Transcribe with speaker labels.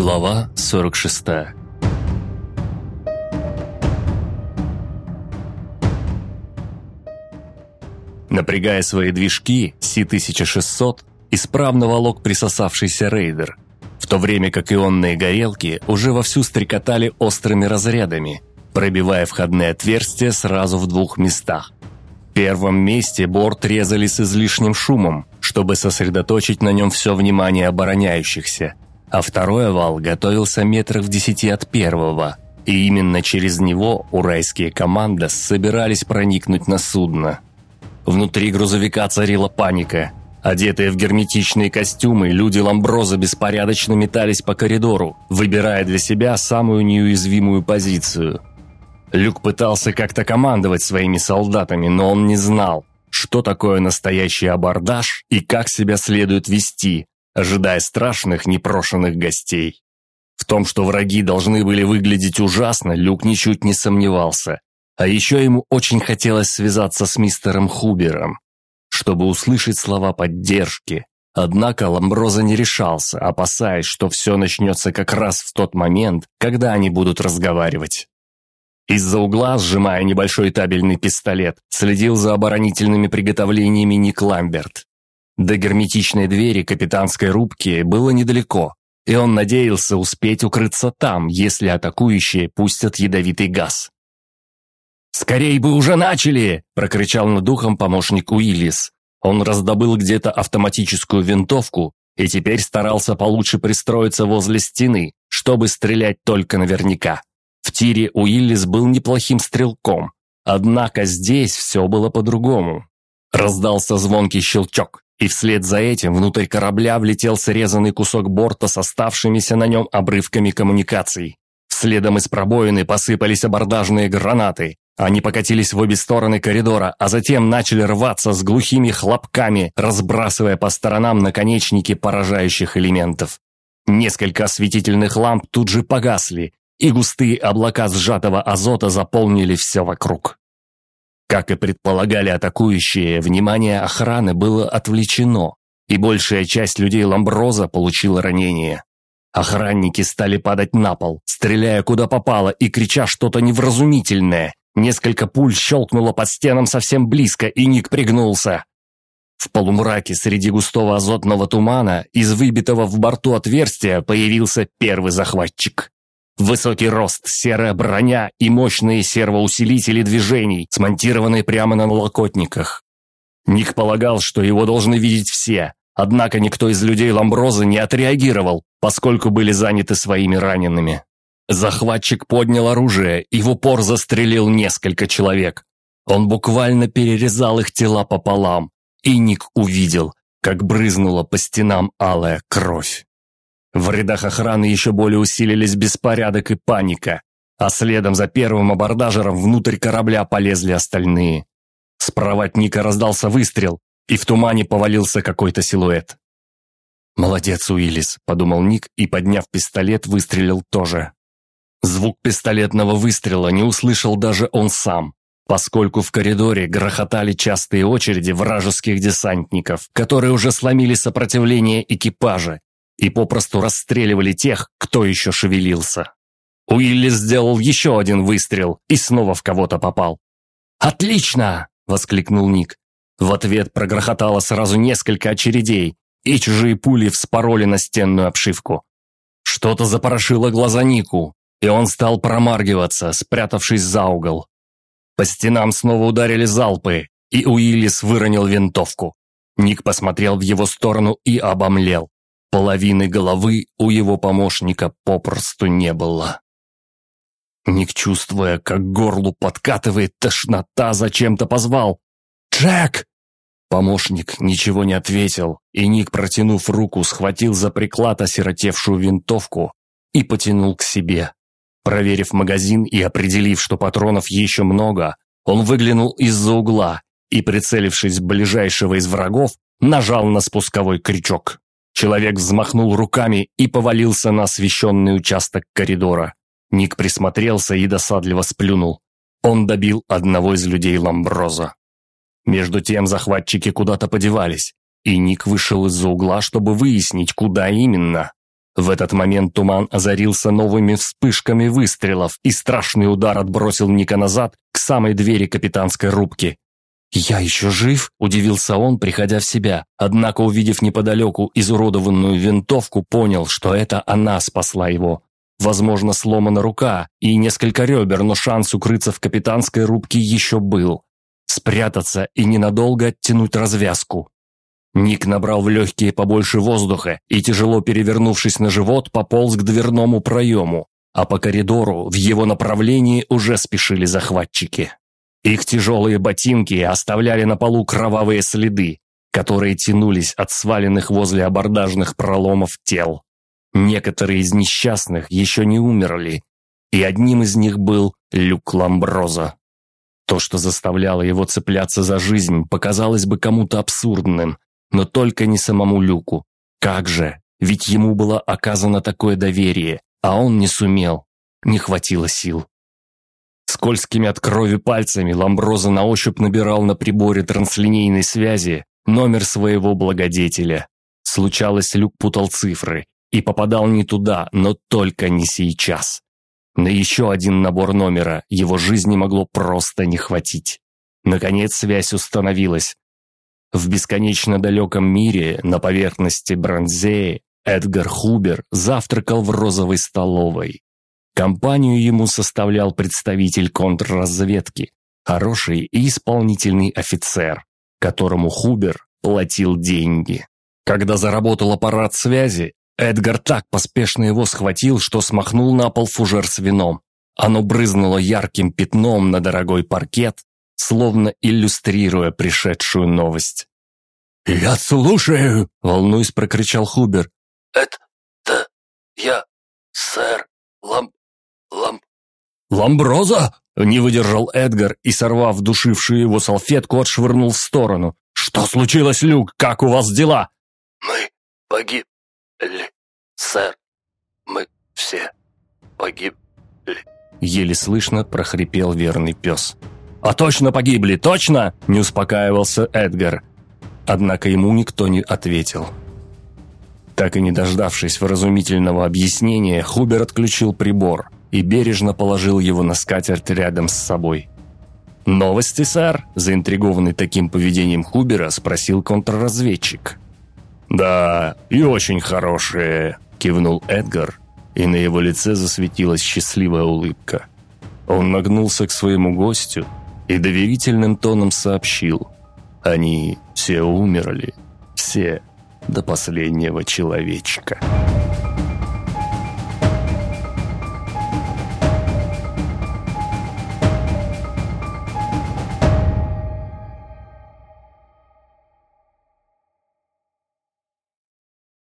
Speaker 1: Глава 46 Напрягая свои движки, Си-1600 исправно волок присосавшийся рейдер, в то время как ионные горелки уже вовсю стрекотали острыми разрядами, пробивая входные отверстия сразу в двух местах. В первом месте борт резали с излишним шумом, чтобы сосредоточить на нем все внимание обороняющихся, а второй вал готовился метрах в десяти от первого, и именно через него урайские команды собирались проникнуть на судно. Внутри грузовика царила паника. Одетые в герметичные костюмы, люди Ламброза беспорядочно метались по коридору, выбирая для себя самую неуязвимую позицию. Люк пытался как-то командовать своими солдатами, но он не знал, что такое настоящий абордаж и как себя следует вести, ожидая страшных непрошенных гостей. В том, что враги должны были выглядеть ужасно, Люк ничуть не сомневался. А еще ему очень хотелось связаться с мистером Хубером, чтобы услышать слова поддержки. Однако Ламброза не решался, опасаясь, что все начнется как раз в тот момент, когда они будут разговаривать. Из-за угла, сжимая небольшой табельный пистолет, следил за оборонительными приготовлениями Ник Ламберт. До герметичной двери капитанской рубки было недалеко, и он надеялся успеть укрыться там, если атакующие пустят ядовитый газ. «Скорей бы уже начали!» – прокричал над духом помощник Уиллис. Он раздобыл где-то автоматическую винтовку и теперь старался получше пристроиться возле стены, чтобы стрелять только наверняка. В тире Уиллис был неплохим стрелком, однако здесь все было по-другому. Раздался звонкий щелчок, и вслед за этим внутрь корабля влетел срезанный кусок борта с оставшимися на нем обрывками коммуникаций. Следом из пробоины посыпались абордажные гранаты. Они покатились в обе стороны коридора, а затем начали рваться с глухими хлопками, разбрасывая по сторонам наконечники поражающих элементов. Несколько осветительных ламп тут же погасли, и густые облака сжатого азота заполнили все вокруг. Как и предполагали атакующие, внимание охраны было отвлечено, и большая часть людей Ламброза получила ранения. Охранники стали падать на пол, стреляя куда попало и крича что-то невразумительное. Несколько пуль щелкнуло под стенам совсем близко, и Ник пригнулся. В полумраке среди густого азотного тумана из выбитого в борту отверстия появился первый захватчик. Высокий рост, серая броня и мощные сервоусилители движений, смонтированные прямо на налокотниках. Ник полагал, что его должны видеть все, однако никто из людей Ламброза не отреагировал, поскольку были заняты своими ранеными. Захватчик поднял оружие и в упор застрелил несколько человек. Он буквально перерезал их тела пополам, и Ник увидел, как брызнула по стенам алая кровь. В рядах охраны еще более усилились беспорядок и паника, а следом за первым абордажером внутрь корабля полезли остальные. Справа от Ника раздался выстрел, и в тумане повалился какой-то силуэт. «Молодец, Уиллис», — подумал Ник и, подняв пистолет, выстрелил тоже. Звук пистолетного выстрела не услышал даже он сам, поскольку в коридоре грохотали частые очереди вражеских десантников, которые уже сломили сопротивление экипажа и попросту расстреливали тех, кто еще шевелился. Уилли сделал еще один выстрел и снова в кого-то попал. «Отлично!» – воскликнул Ник. В ответ прогрохотало сразу несколько очередей, и чужие пули вспороли настенную обшивку. Что-то запорошило глаза Нику, и он стал промаргиваться, спрятавшись за угол. По стенам снова ударили залпы, и Уиллис выронил винтовку. Ник посмотрел в его сторону и обомлел. Половины головы у его помощника попросту не было. Ник, чувствуя, как горлу подкатывает тошнота, зачем-то позвал. «Джек!» Помощник ничего не ответил, и Ник, протянув руку, схватил за приклад осиротевшую винтовку и потянул к себе. Проверив магазин и определив, что патронов еще много, он выглянул из-за угла и, прицелившись ближайшего из врагов, нажал на спусковой крючок. Человек взмахнул руками и повалился на освещенный участок коридора. Ник присмотрелся и досадливо сплюнул. Он добил одного из людей Ламброза. Между тем захватчики куда-то подевались, и Ник вышел из-за угла, чтобы выяснить, куда именно. В этот момент туман озарился новыми вспышками выстрелов, и страшный удар отбросил Ника назад к самой двери капитанской рубки. «Я еще жив?» – удивился он, приходя в себя. Однако, увидев неподалеку изуродованную винтовку, понял, что это она спасла его. Возможно, сломана рука и несколько ребер, но шанс укрыться в капитанской рубке еще был. Спрятаться и ненадолго оттянуть развязку. Ник набрал в легкие побольше воздуха и, тяжело перевернувшись на живот, пополз к дверному проему, а по коридору в его направлении уже спешили захватчики. Их тяжелые ботинки оставляли на полу кровавые следы, которые тянулись от сваленных возле абордажных проломов тел. Некоторые из несчастных еще не умерли, и одним из них был Люк Ламброза. То, что заставляло его цепляться за жизнь, показалось бы кому-то абсурдным, но только не самому Люку. Как же? Ведь ему было оказано такое доверие, а он не сумел. Не хватило сил. Скользкими от крови пальцами Ламброза на ощупь набирал на приборе транслинейной связи номер своего благодетеля. Случалось, Люк путал цифры и попадал не туда, но только не сейчас. На еще один набор номера его жизни могло просто не хватить. Наконец связь установилась. В бесконечно далеком мире на поверхности Бронзеи Эдгар Хубер завтракал в розовой столовой. Компанию ему составлял представитель контрразведки, хороший и исполнительный офицер, которому Хубер платил деньги. Когда заработал аппарат связи, Эдгар так поспешно его схватил, что смахнул на пол фужер с вином. Оно брызнуло ярким пятном на дорогой паркет, словно иллюстрируя пришедшую новость.
Speaker 2: «Я слушаю!»
Speaker 1: — волнуясь, прокричал Хубер.
Speaker 2: «Это я, сэр Ламп...
Speaker 1: «Ламброза?» – не выдержал Эдгар и, сорвав душившую его салфетку, отшвырнул в сторону. «Что случилось, Люк? Как у вас дела?»
Speaker 2: «Мы погибли, сэр. Мы все погибли».
Speaker 1: Еле слышно прохрипел верный пес. «А точно погибли, точно?» – не успокаивался Эдгар. Однако ему никто не ответил. Так и не дождавшись вразумительного объяснения, Хубер отключил прибор – и бережно положил его на скатерть рядом с собой. «Новости, сэр?» – заинтригованный таким поведением Хубера спросил контрразведчик. «Да, и очень хорошие», – кивнул Эдгар, и на его лице засветилась счастливая улыбка. Он нагнулся к своему гостю и доверительным тоном сообщил. «Они все умерли, все до последнего человечка».